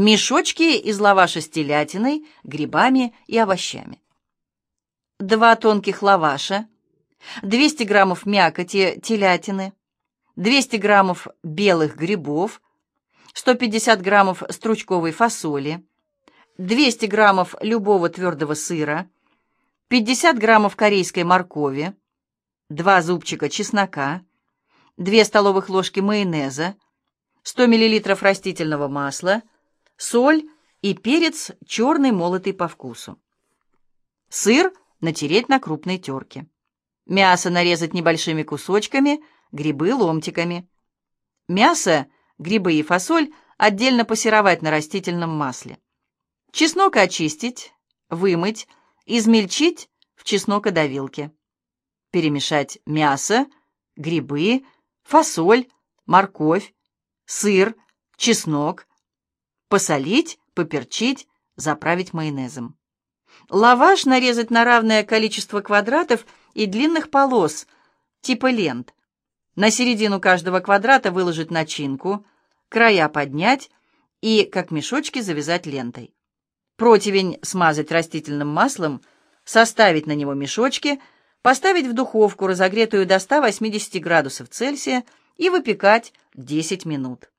Мешочки из лаваша с телятиной, грибами и овощами. Два тонких лаваша, 200 граммов мякоти телятины, 200 граммов белых грибов, 150 граммов стручковой фасоли, 200 граммов любого твердого сыра, 50 граммов корейской моркови, 2 зубчика чеснока, 2 столовых ложки майонеза, 100 миллилитров растительного масла, соль и перец черный молотый по вкусу. Сыр натереть на крупной терке. Мясо нарезать небольшими кусочками, грибы ломтиками. Мясо, грибы и фасоль отдельно пассеровать на растительном масле. Чеснок очистить, вымыть, измельчить в чеснокодавилке. Перемешать мясо, грибы, фасоль, морковь, сыр, чеснок, посолить, поперчить, заправить майонезом. Лаваш нарезать на равное количество квадратов и длинных полос, типа лент. На середину каждого квадрата выложить начинку, края поднять и, как мешочки, завязать лентой. Противень смазать растительным маслом, составить на него мешочки, поставить в духовку, разогретую до 180 градусов Цельсия, и выпекать 10 минут.